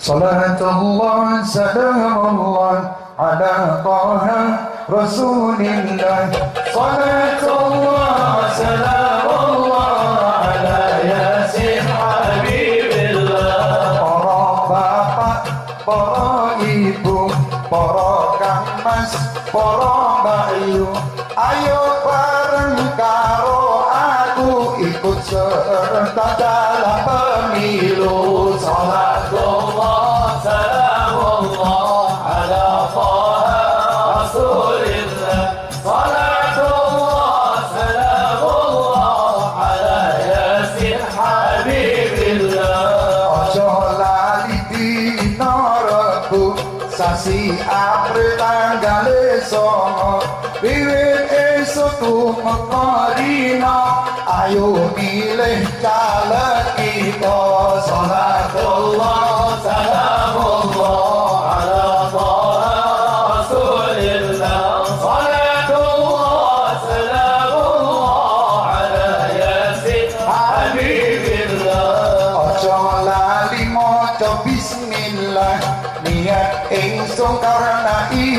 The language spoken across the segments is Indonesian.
Salatullah salamullah, سلام الله على طه رسول الله صلاة الله para bapak para ibu para kamas para bayu ayo bareng karo aku ikut serta dalam pemilu sasi April tanggal songo Wiwit esok ku mengkorino Ayo milih calon kita Salatullah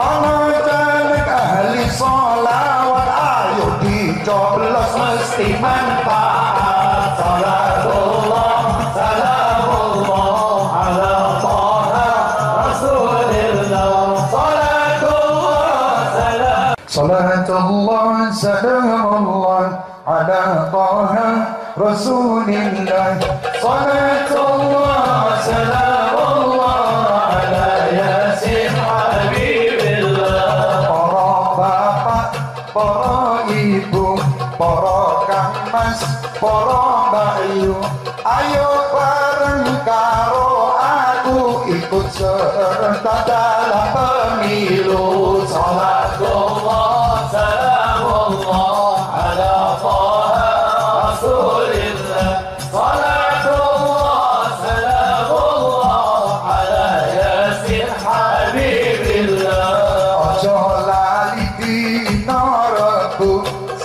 Orang cantik ahli solawat Ayo dicoblos mesti manfaat Salatullah, salamullah Ala toha rasulillah Salatullah, salam Salatullah, salamullah Ala toha rasulillah Salatullah para ibu para kang mas para mbayu ayo bareng karo aku ikut serta dalam pemilu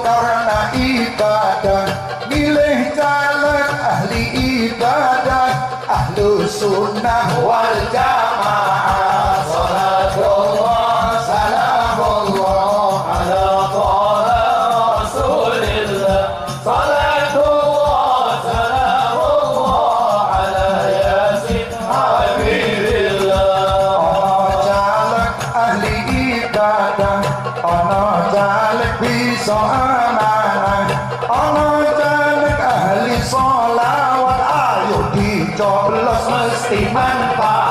karena ibadah Milih calon ahli ibadah Ahlu sunnah wal jamaah iso anak ana cilik ahli salawat ayo dicoblos mesti manfaat